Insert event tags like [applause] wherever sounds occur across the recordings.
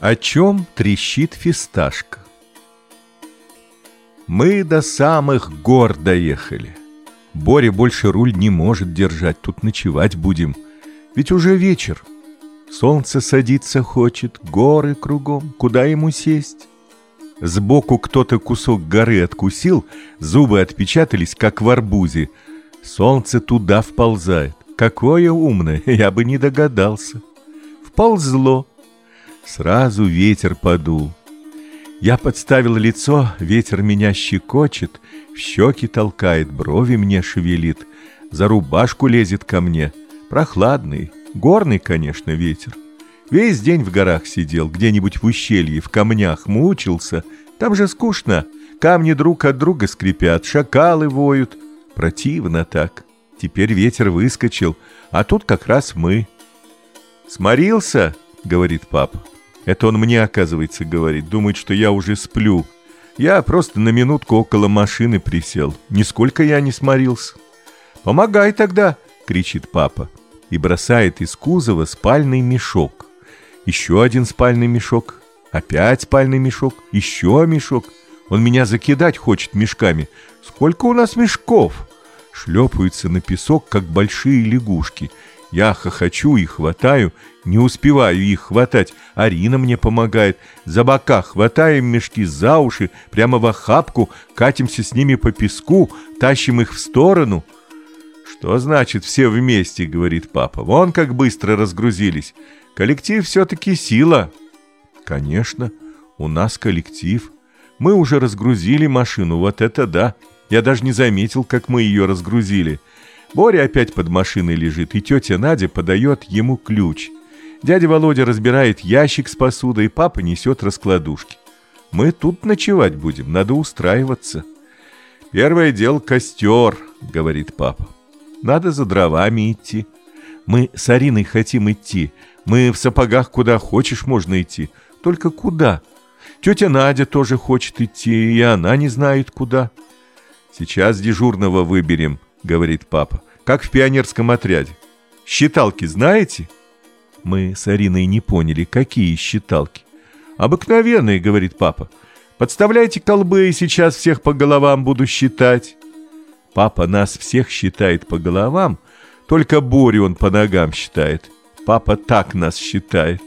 О чем трещит фисташка? Мы до самых гор доехали. Боря больше руль не может держать, тут ночевать будем. Ведь уже вечер. Солнце садиться хочет, горы кругом, куда ему сесть? Сбоку кто-то кусок горы откусил, зубы отпечатались, как в арбузе. Солнце туда вползает. Какое умное, [laughs] я бы не догадался. Вползло. Сразу ветер подул. Я подставил лицо, ветер меня щекочет, в щеки толкает, брови мне шевелит, за рубашку лезет ко мне. Прохладный, горный, конечно, ветер. Весь день в горах сидел, где-нибудь в ущелье, в камнях мучился. Там же скучно. Камни друг от друга скрипят, шакалы воют. Противно так. Теперь ветер выскочил, а тут как раз мы. «Сморился?» — говорит папа. Это он мне, оказывается, говорит. Думает, что я уже сплю. Я просто на минутку около машины присел. Нисколько я не сморился. «Помогай тогда!» — кричит папа. И бросает из кузова спальный мешок. Еще один спальный мешок. Опять спальный мешок. Еще мешок. Он меня закидать хочет мешками. Сколько у нас мешков? шлепаются на песок, как большие лягушки. Я хохочу и хватаю, не успеваю их хватать. Арина мне помогает. За бока хватаем мешки за уши, прямо в охапку, катимся с ними по песку, тащим их в сторону. «Что значит все вместе?» — говорит папа. «Вон как быстро разгрузились. Коллектив все-таки сила». «Конечно, у нас коллектив. Мы уже разгрузили машину, вот это да!» Я даже не заметил, как мы ее разгрузили. Боря опять под машиной лежит, и тетя Надя подает ему ключ. Дядя Володя разбирает ящик с посудой, папа несет раскладушки. Мы тут ночевать будем, надо устраиваться. Первое дело костер, говорит папа. Надо за дровами идти. Мы с Ариной хотим идти. Мы в сапогах куда хочешь можно идти. Только куда? Тетя Надя тоже хочет идти, и она не знает куда. «Сейчас дежурного выберем», — говорит папа, — «как в пионерском отряде. Считалки знаете?» Мы с Ариной не поняли, какие считалки. «Обыкновенные», — говорит папа. «Подставляйте колбы, и сейчас всех по головам буду считать». Папа нас всех считает по головам, только Борю он по ногам считает. Папа так нас считает.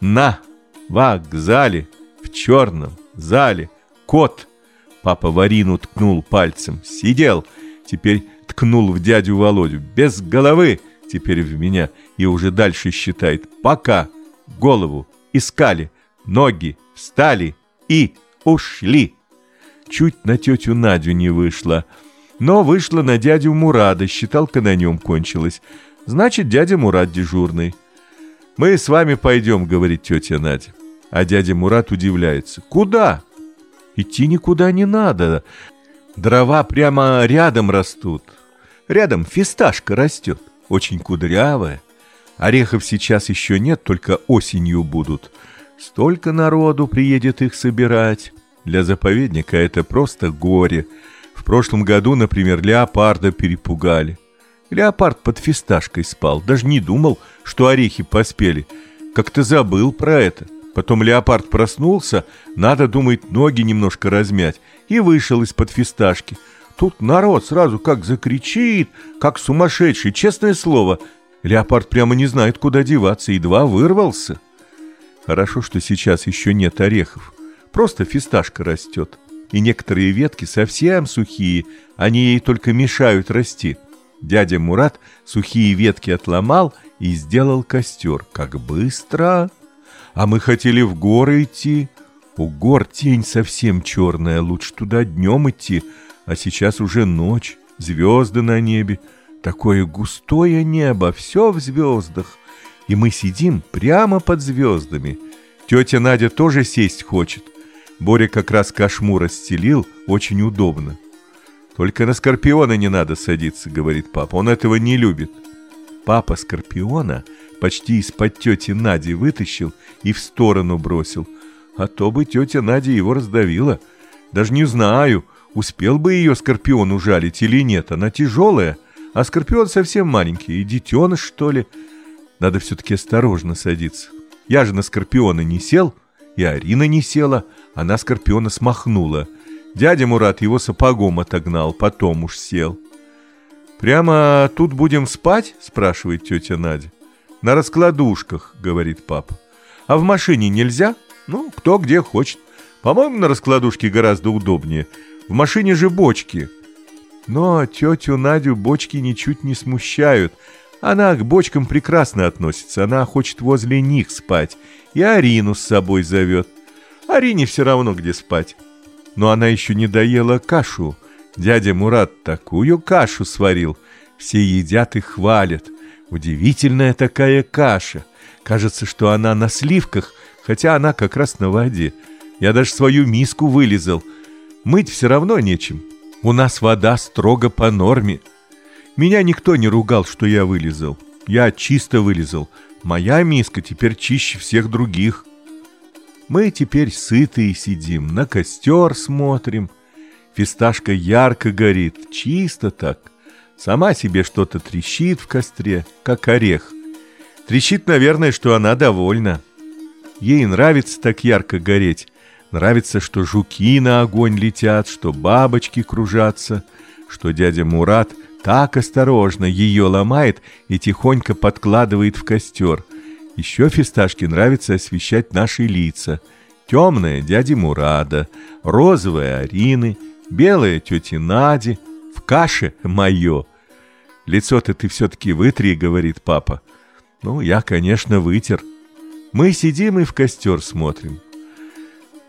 На вокзале, в черном зале, кот — Папа Варину ткнул пальцем. Сидел. Теперь ткнул в дядю Володю. Без головы. Теперь в меня. И уже дальше считает. Пока. Голову. Искали. Ноги. Встали. И ушли. Чуть на тетю Надю не вышла. Но вышла на дядю Мурада. Считалка на нем кончилась. Значит, дядя Мурат дежурный. «Мы с вами пойдем», — говорит тетя Надя. А дядя Мурат удивляется. «Куда?» Идти никуда не надо. Дрова прямо рядом растут. Рядом фисташка растет, очень кудрявая. Орехов сейчас еще нет, только осенью будут. Столько народу приедет их собирать. Для заповедника это просто горе. В прошлом году, например, леопарда перепугали. Леопард под фисташкой спал, даже не думал, что орехи поспели. Как-то забыл про это. Потом леопард проснулся, надо, думает, ноги немножко размять, и вышел из-под фисташки. Тут народ сразу как закричит, как сумасшедший, честное слово. Леопард прямо не знает, куда деваться, едва вырвался. Хорошо, что сейчас еще нет орехов. Просто фисташка растет. И некоторые ветки совсем сухие, они ей только мешают расти. Дядя Мурат сухие ветки отломал и сделал костер. Как быстро! А мы хотели в горы идти. У гор тень совсем черная, лучше туда днем идти. А сейчас уже ночь, звезды на небе. Такое густое небо, все в звездах. И мы сидим прямо под звездами. Тетя Надя тоже сесть хочет. Боря как раз кошму расстелил, очень удобно. «Только на Скорпиона не надо садиться», — говорит папа, — «он этого не любит». Папа Скорпиона почти из-под тети Нади вытащил и в сторону бросил. А то бы тетя Надя его раздавила. Даже не знаю, успел бы ее Скорпион ужалить или нет. Она тяжелая, а Скорпион совсем маленький. И детеныш, что ли? Надо все-таки осторожно садиться. Я же на Скорпиона не сел, и Арина не села, она Скорпиона смахнула. Дядя Мурат его сапогом отогнал, потом уж сел. «Прямо тут будем спать?» – спрашивает тетя Надя. «На раскладушках», — говорит папа. «А в машине нельзя? Ну, кто где хочет. По-моему, на раскладушке гораздо удобнее. В машине же бочки». Но тетю Надю бочки ничуть не смущают. Она к бочкам прекрасно относится. Она хочет возле них спать. И Арину с собой зовет. Арине все равно, где спать. Но она еще не доела кашу. Дядя Мурат такую кашу сварил. Все едят и хвалят. Удивительная такая каша. Кажется, что она на сливках, хотя она как раз на воде. Я даже свою миску вылезал. Мыть все равно нечем. У нас вода строго по норме. Меня никто не ругал, что я вылезал. Я чисто вылезал. Моя миска теперь чище всех других. Мы теперь сытые сидим, на костер смотрим. Фисташка ярко горит, чисто так. Сама себе что-то трещит в костре, как орех. Трещит, наверное, что она довольна. Ей нравится так ярко гореть. Нравится, что жуки на огонь летят, что бабочки кружатся, что дядя Мурат так осторожно ее ломает и тихонько подкладывает в костер. Еще фисташке нравится освещать наши лица. Темная дяди Мурада, розовая Арины, белая тети Нади, в каше мое — Лицо-то ты все-таки вытри, говорит папа. Ну, я, конечно, вытер. Мы сидим и в костер смотрим.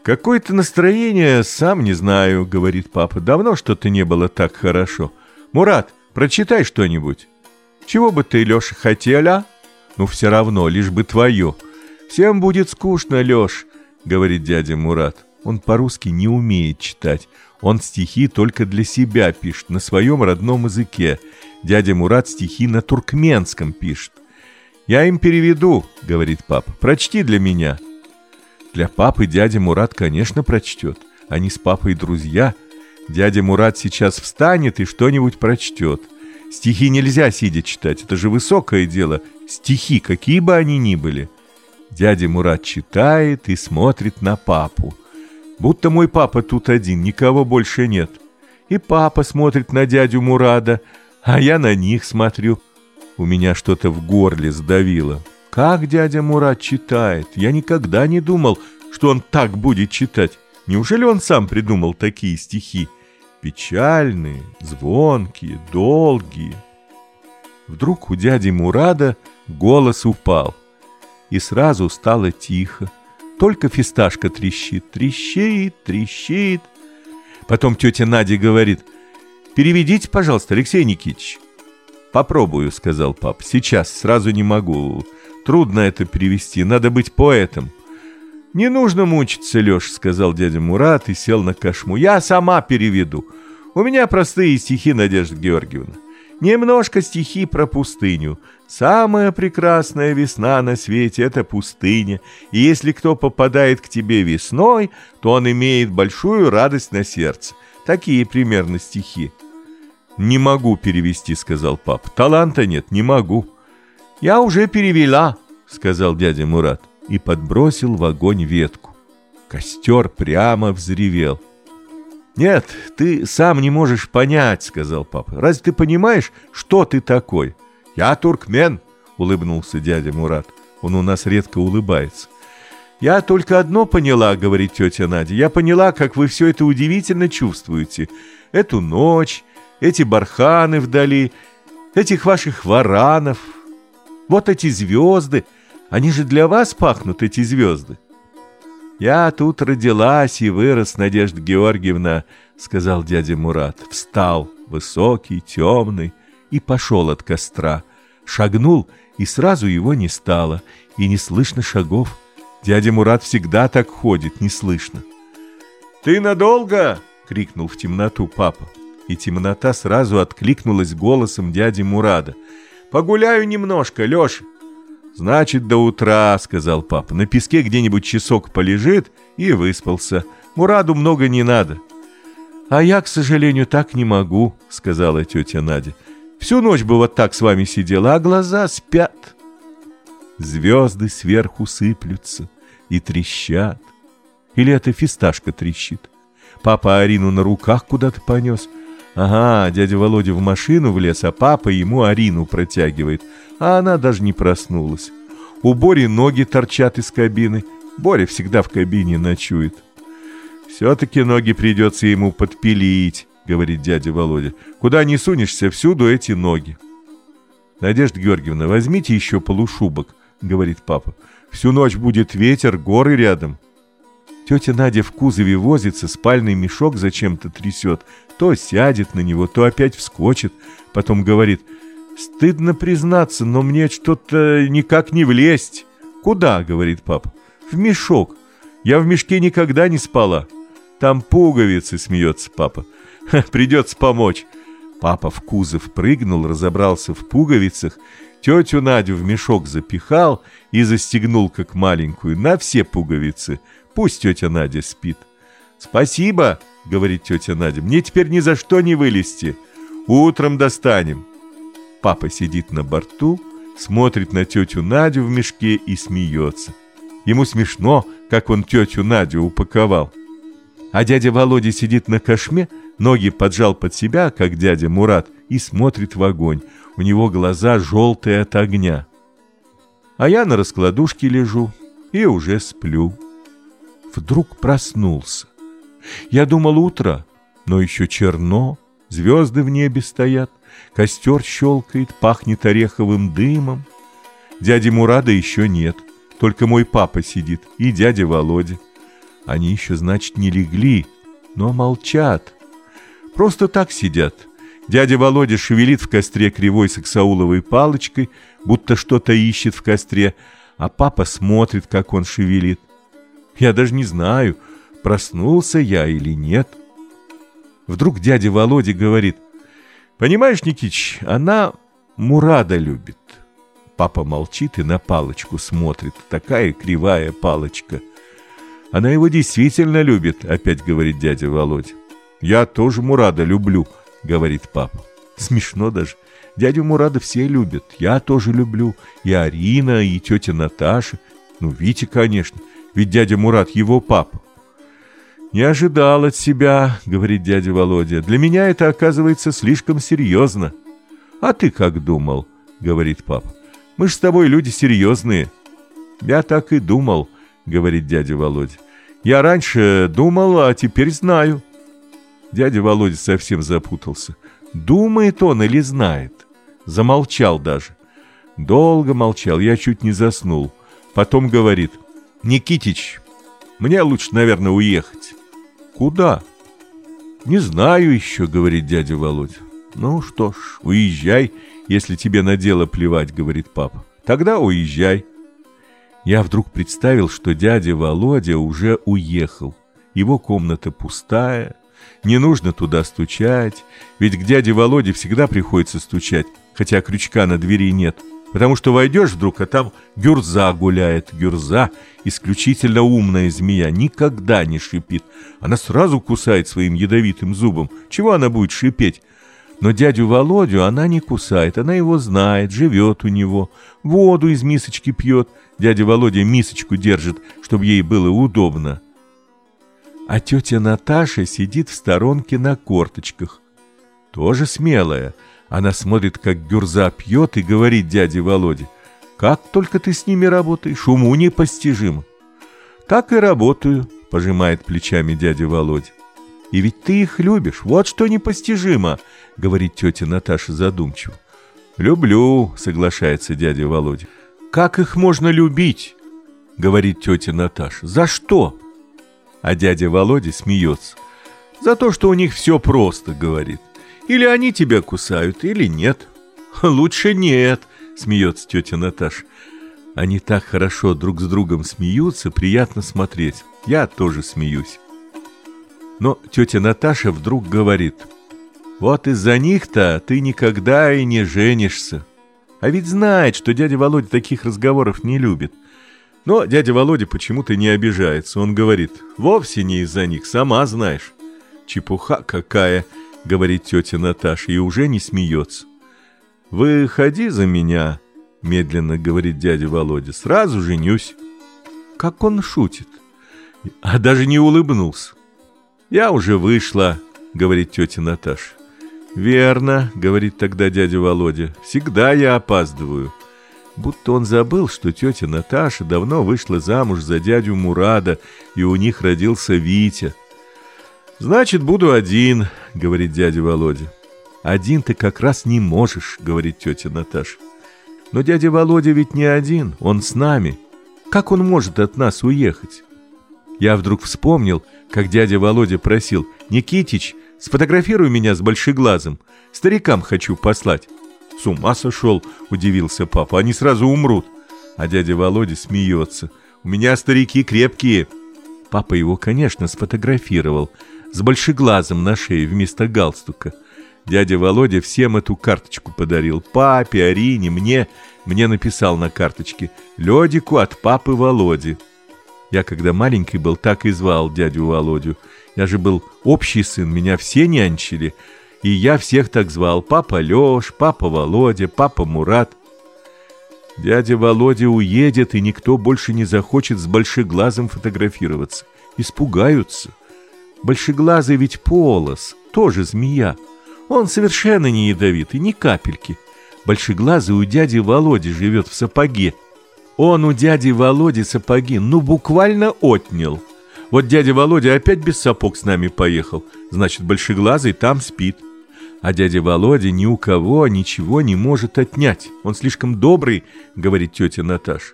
Какое-то настроение, сам не знаю, говорит папа. Давно что-то не было так хорошо. Мурат, прочитай что-нибудь. Чего бы ты, Леша, хотела? Ну, все равно, лишь бы твое. Всем будет скучно, Леш, говорит дядя Мурат. Он по-русски не умеет читать. Он стихи только для себя пишет, на своем родном языке. Дядя Мурат стихи на туркменском пишет. «Я им переведу», — говорит папа. «Прочти для меня». Для папы дядя Мурат, конечно, прочтет. Они с папой друзья. Дядя Мурат сейчас встанет и что-нибудь прочтет. Стихи нельзя сидя читать, это же высокое дело. Стихи, какие бы они ни были. Дядя Мурат читает и смотрит на папу. Будто мой папа тут один, никого больше нет. И папа смотрит на дядю Мурада, а я на них смотрю. У меня что-то в горле сдавило. Как дядя Мурат читает? Я никогда не думал, что он так будет читать. Неужели он сам придумал такие стихи? Печальные, звонкие, долгие. Вдруг у дяди Мурада голос упал, и сразу стало тихо. Только фисташка трещит, трещит, трещит. Потом тетя Надя говорит, «Переведите, пожалуйста, Алексей Никитич». «Попробую», — сказал пап. «Сейчас, сразу не могу. Трудно это перевести, надо быть поэтом». «Не нужно мучиться, Леш», — сказал дядя Мурат и сел на кошму. «Я сама переведу. У меня простые стихи, Надежда Георгиевна. Немножко стихи про пустыню. Самая прекрасная весна на свете — это пустыня, и если кто попадает к тебе весной, то он имеет большую радость на сердце. Такие примерно стихи. «Не могу перевести», — сказал пап. «Таланта нет, не могу». «Я уже перевела», — сказал дядя Мурат и подбросил в огонь ветку. Костер прямо взревел. «Нет, ты сам не можешь понять», — сказал папа. «Разве ты понимаешь, что ты такой?» «Я туркмен», — улыбнулся дядя Мурат. Он у нас редко улыбается. «Я только одно поняла», — говорит тетя Надя. «Я поняла, как вы все это удивительно чувствуете. Эту ночь, эти барханы вдали, этих ваших варанов. Вот эти звезды. Они же для вас пахнут, эти звезды». «Я тут родилась и вырос, Надежда Георгиевна», — сказал дядя Мурат. Встал, высокий, темный, и пошел от костра. Шагнул, и сразу его не стало, и не слышно шагов. Дядя Мурат всегда так ходит, не слышно. «Ты надолго?» — крикнул в темноту папа. И темнота сразу откликнулась голосом дяди Мурада. «Погуляю немножко, Леша». «Значит, до утра», — сказал папа. «На песке где-нибудь часок полежит и выспался. Мураду много не надо». «А я, к сожалению, так не могу», — сказала тетя Надя. «Всю ночь бы вот так с вами сидела, а глаза спят». Звезды сверху сыплются и трещат. Или это фисташка трещит? Папа Арину на руках куда-то понес. Ага, дядя Володя в машину влез, а папа ему Арину протягивает. А она даже не проснулась. У Бори ноги торчат из кабины. Боря всегда в кабине ночует. Все-таки ноги придется ему подпилить, говорит дядя Володя. Куда не сунешься, всюду эти ноги. Надежда Георгиевна, возьмите еще полушубок, говорит папа. Всю ночь будет ветер, горы рядом. Тетя Надя в кузове возится, спальный мешок зачем-то трясет. То сядет на него, то опять вскочит. Потом говорит, стыдно признаться, но мне что-то никак не влезть. Куда, говорит папа. В мешок. Я в мешке никогда не спала. Там пуговицы, смеется папа. Придется помочь. Папа в кузов прыгнул, разобрался в пуговицах, тетю Надю в мешок запихал и застегнул, как маленькую, на все пуговицы. Пусть тетя Надя спит. «Спасибо», — говорит тетя Надя, — «мне теперь ни за что не вылезти. Утром достанем». Папа сидит на борту, смотрит на тетю Надю в мешке и смеется. Ему смешно, как он тетю Надю упаковал. А дядя Володя сидит на кошме, ноги поджал под себя, как дядя Мурат, и смотрит в огонь. У него глаза желтые от огня. А я на раскладушке лежу и уже сплю. Вдруг проснулся. Я думал утро, но еще черно, звезды в небе стоят, костер щелкает, пахнет ореховым дымом. Дяди Мурада еще нет, только мой папа сидит и дядя Володя. Они еще, значит, не легли, но молчат. Просто так сидят. Дядя Володя шевелит в костре кривой саксауловой палочкой, будто что-то ищет в костре, а папа смотрит, как он шевелит. Я даже не знаю, проснулся я или нет. Вдруг дядя Володя говорит, «Понимаешь, Никич, она Мурада любит». Папа молчит и на палочку смотрит, такая кривая палочка – она его действительно любит, опять говорит дядя Володя. Я тоже Мурада люблю, говорит папа. Смешно даже. Дядю Мурада все любят. Я тоже люблю. И Арина, и тетя Наташа. Ну, Витя, конечно. Ведь дядя Мурат его папа. «Не ожидал от себя», — говорит дядя Володя. «Для меня это, оказывается, слишком серьезно». «А ты как думал?» — говорит папа. «Мы ж с тобой люди серьезные». «Я так и думал», — говорит дядя Володя. «Я раньше думал, а теперь знаю». Дядя Володя совсем запутался. Думает он или знает? Замолчал даже. Долго молчал, я чуть не заснул. Потом говорит, «Никитич, мне лучше, наверное, уехать». «Куда?» «Не знаю еще», — говорит дядя Володя. «Ну что ж, уезжай, если тебе на дело плевать», — говорит папа. «Тогда уезжай». Я вдруг представил, что дядя Володя уже уехал. Его комната пустая, не нужно туда стучать, ведь к дяде Володе всегда приходится стучать, хотя крючка на двери нет. Потому что войдешь вдруг, а там Гюрза гуляет. Гюрза — исключительно умная змея, никогда не шипит. Она сразу кусает своим ядовитым зубом. Чего она будет шипеть? Но дядю Володю она не кусает, она его знает, живет у него, воду из мисочки пьет. Дядя Володя мисочку держит, чтобы ей было удобно. А тетя Наташа сидит в сторонке на корточках. Тоже смелая. Она смотрит, как Гюрза пьет, и говорит дяде Володе, «Как только ты с ними работаешь, уму непостижимо». «Так и работаю», — пожимает плечами дядя Володя. «И ведь ты их любишь, вот что непостижимо», — говорит тетя Наташа задумчиво. «Люблю», — соглашается дядя Володя. «Как их можно любить?» — говорит тетя Наташа. «За что?» А дядя Володя смеется. «За то, что у них все просто», — говорит. «Или они тебя кусают, или нет». «Лучше нет», — смеется тетя Наташа. Они так хорошо друг с другом смеются, приятно смотреть. Я тоже смеюсь. Но тетя Наташа вдруг говорит, «Вот из-за них-то ты никогда и не женишься». А ведь знает, что дядя Володя таких разговоров не любит. Но дядя Володя почему-то не обижается. Он говорит, вовсе не из-за них, сама знаешь. Чепуха какая, говорит тетя Наташа, и уже не смеется. Выходи за меня, медленно говорит дядя Володя, сразу женюсь. Как он шутит. А даже не улыбнулся. Я уже вышла, говорит тетя Наташа. Верно, говорит тогда дядя Володя, всегда я опаздываю. Будто он забыл, что тетя Наташа давно вышла замуж за дядю Мурада, и у них родился Витя. «Значит, буду один», — говорит дядя Володя. «Один ты как раз не можешь», — говорит тетя Наташа. «Но дядя Володя ведь не один, он с нами. Как он может от нас уехать?» Я вдруг вспомнил, как дядя Володя просил «Никитич, сфотографируй меня с большеглазым, старикам хочу послать». «С ума сошел!» — удивился папа. «Они сразу умрут!» А дядя Володя смеется. «У меня старики крепкие!» Папа его, конечно, сфотографировал с большеглазом на шее вместо галстука. Дядя Володя всем эту карточку подарил. Папе, Арине, мне. Мне написал на карточке «Ледику от папы Володи». Я, когда маленький был, так и звал дядю Володю. Я же был общий сын, меня все нянчили. И я всех так звал. Папа Лёш, папа Володя, папа Мурат. Дядя Володя уедет, и никто больше не захочет с большеглазым фотографироваться. Испугаются. Большеглазый ведь полос, тоже змея. Он совершенно не ядовитый, ни капельки. Большеглазый у дяди Володи живет в сапоге. Он у дяди Володи сапоги, ну, буквально отнял. Вот дядя Володя опять без сапог с нами поехал. Значит, большеглазый там спит. А дядя Володя ни у кого ничего не может отнять. Он слишком добрый, говорит тетя Наташа.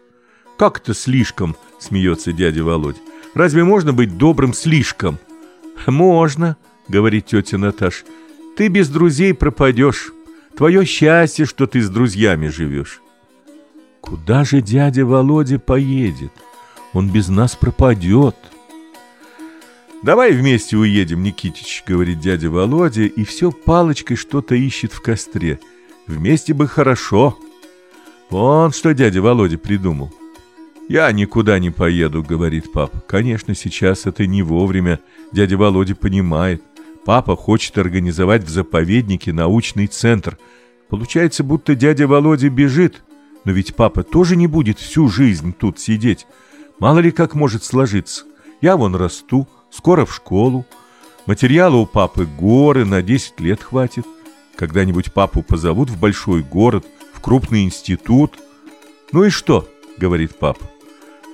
Как это слишком, смеется дядя Володя. Разве можно быть добрым слишком? Можно, говорит тетя Наташа. Ты без друзей пропадешь. Твое счастье, что ты с друзьями живешь. Куда же дядя Володя поедет? Он без нас пропадет. «Давай вместе уедем, Никитич», — говорит дядя Володя, и все палочкой что-то ищет в костре. «Вместе бы хорошо». Вон что дядя Володя придумал. «Я никуда не поеду», — говорит папа. «Конечно, сейчас это не вовремя. Дядя Володя понимает. Папа хочет организовать в заповеднике научный центр. Получается, будто дядя Володя бежит. Но ведь папа тоже не будет всю жизнь тут сидеть. Мало ли как может сложиться. Я вон расту, скоро в школу. Материала у папы горы, на 10 лет хватит. Когда-нибудь папу позовут в большой город, в крупный институт. Ну и что, говорит папа.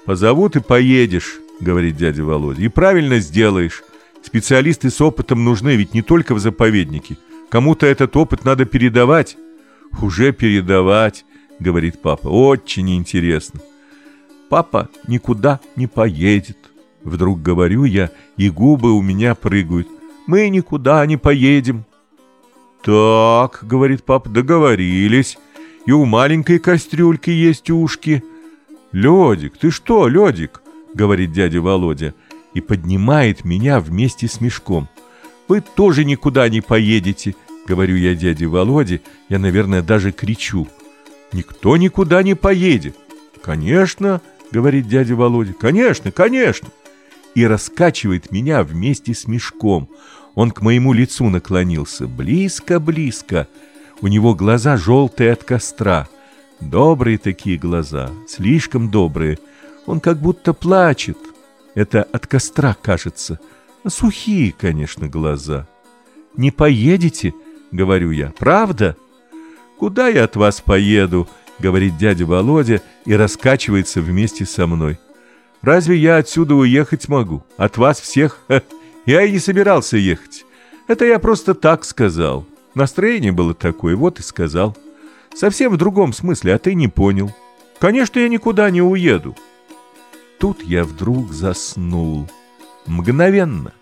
Позовут и поедешь, говорит дядя Володя. И правильно сделаешь. Специалисты с опытом нужны ведь не только в заповеднике. Кому-то этот опыт надо передавать. Уже передавать, говорит папа. Очень интересно. Папа никуда не поедет, Вдруг говорю я, и губы у меня прыгают. Мы никуда не поедем. Так, говорит папа, договорились. И у маленькой кастрюльки есть ушки. Ледик, ты что, Ледик? Говорит дядя Володя и поднимает меня вместе с мешком. Вы тоже никуда не поедете, говорю я дяде Володе. Я, наверное, даже кричу. Никто никуда не поедет. Конечно, говорит дядя Володя. Конечно, конечно и раскачивает меня вместе с мешком. Он к моему лицу наклонился. Близко-близко. У него глаза желтые от костра. Добрые такие глаза, слишком добрые. Он как будто плачет. Это от костра кажется. Сухие, конечно, глаза. «Не поедете?» — говорю я. «Правда?» «Куда я от вас поеду?» — говорит дядя Володя и раскачивается вместе со мной. Разве я отсюда уехать могу? От вас всех? Я и не собирался ехать. Это я просто так сказал. Настроение было такое, вот и сказал. Совсем в другом смысле, а ты не понял. Конечно, я никуда не уеду. Тут я вдруг заснул. Мгновенно.